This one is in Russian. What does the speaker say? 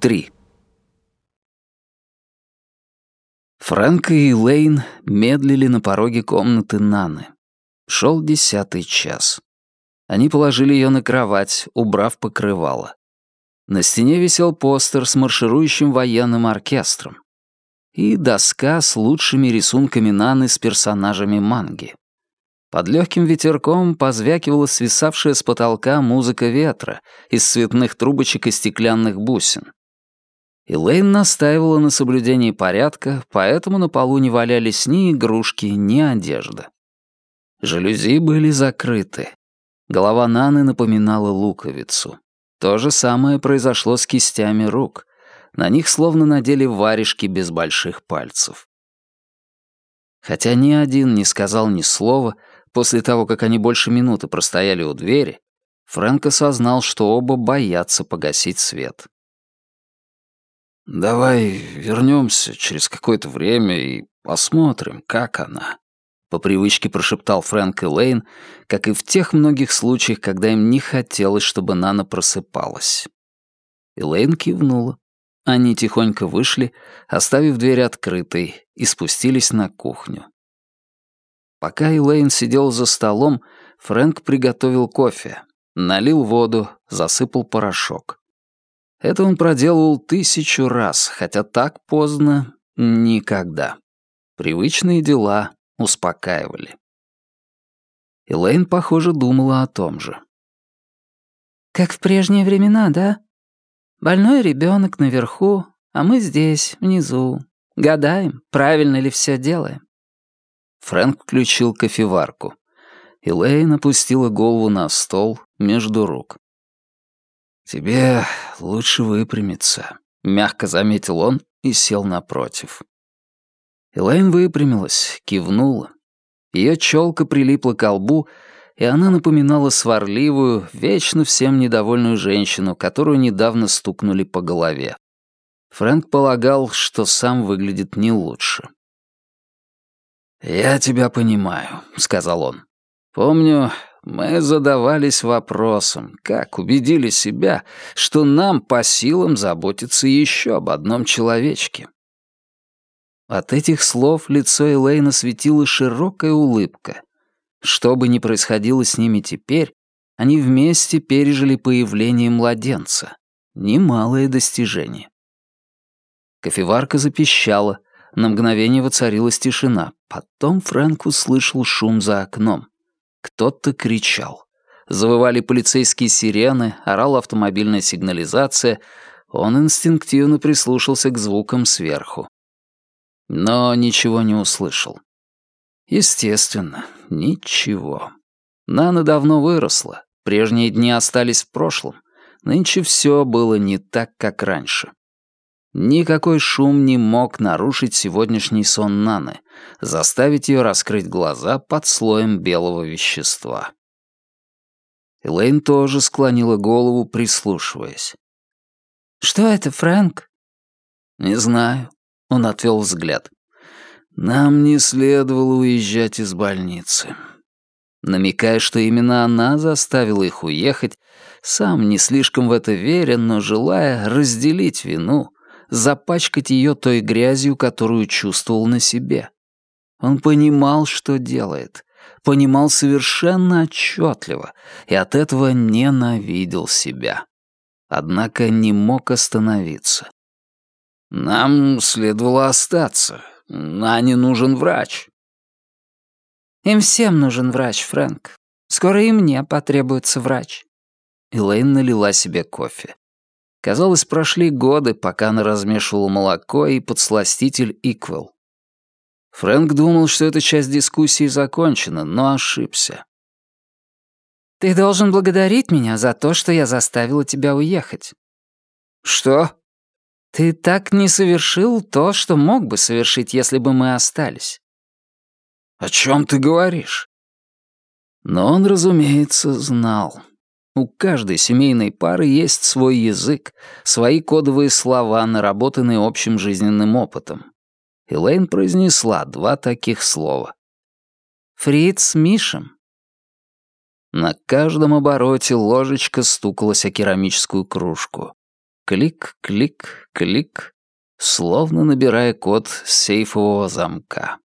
Три. Фрэнк и Лейн медлили на пороге комнаты Наны. Шел десятый час. Они положили ее на кровать, убрав покрывало. На стене висел постер с марширующим военным оркестром и доска с лучшими рисунками Наны с персонажами манги. Под легким ветерком позвякивала свисавшая с потолка музыка ветра из цветных трубочек и стеклянных бусин. Элейн настаивала на соблюдении порядка, поэтому на полу не валялись ни игрушки, ни одежда. Жалюзи были закрыты. Голова Наны напоминала луковицу. То же самое произошло с кистями рук. На них словно надели варежки без больших пальцев. Хотя ни один не сказал ни слова, после того, как они больше минуты простояли у двери, Фрэнк осознал, что оба боятся погасить свет. «Давай вернемся через какое-то время и посмотрим, как она», — по привычке прошептал Фрэнк и Лейн, как и в тех многих случаях, когда им не хотелось, чтобы Нана просыпалась. Элейн кивнула. Они тихонько вышли, оставив дверь открытой, и спустились на кухню. Пока Элейн сидел за столом, Фрэнк приготовил кофе, налил воду, засыпал порошок. Это он проделывал тысячу раз, хотя так поздно — никогда. Привычные дела успокаивали. Элейн, похоже, думала о том же. «Как в прежние времена, да? Больной ребенок наверху, а мы здесь, внизу. Гадаем, правильно ли все делаем». Фрэнк включил кофеварку. Элейн опустила голову на стол между рук. «Тебе лучше выпрямиться», — мягко заметил он и сел напротив. Элейн выпрямилась, кивнула. Ее челка прилипла к лбу, и она напоминала сварливую, вечно всем недовольную женщину, которую недавно стукнули по голове. Фрэнк полагал, что сам выглядит не лучше. «Я тебя понимаю», — сказал он. «Помню, мы задавались вопросом, как убедили себя, что нам по силам заботиться еще об одном человечке. От этих слов лицо Элейна светила широкая улыбка. Что бы ни происходило с ними теперь, они вместе пережили появление младенца. Немалое достижение. Кофеварка запищала, на мгновение воцарилась тишина. Потом Фрэнк услышал шум за окном. Кто-то кричал. Завывали полицейские сирены, орала автомобильная сигнализация. Он инстинктивно прислушался к звукам сверху. Но ничего не услышал. Естественно, ничего. Нана давно выросла. Прежние дни остались в прошлом. Нынче все было не так, как раньше. Никакой шум не мог нарушить сегодняшний сон Наны, заставить ее раскрыть глаза под слоем белого вещества. Элейн тоже склонила голову, прислушиваясь. «Что это, Фрэнк?» «Не знаю», — он отвел взгляд. «Нам не следовало уезжать из больницы». Намекая, что именно она заставила их уехать, сам не слишком в это веря, но желая разделить вину, запачкать ее той грязью, которую чувствовал на себе. Он понимал, что делает, понимал совершенно отчетливо и от этого ненавидел себя. Однако не мог остановиться. «Нам следовало остаться. Нане нужен врач». «Им всем нужен врач, Фрэнк. Скоро и мне потребуется врач». Элейн налила себе кофе. Казалось, прошли годы, пока она размешивала молоко и подсластитель Иквел. Фрэнк думал, что эта часть дискуссии закончена, но ошибся. «Ты должен благодарить меня за то, что я заставила тебя уехать». «Что?» «Ты так не совершил то, что мог бы совершить, если бы мы остались». «О чем ты говоришь?» Но он, разумеется, знал. У каждой семейной пары есть свой язык, свои кодовые слова, наработанные общим жизненным опытом. Элейн произнесла два таких слова. «Фриц Мишем». На каждом обороте ложечка стукалась о керамическую кружку. Клик, клик, клик, словно набирая код сейфового замка.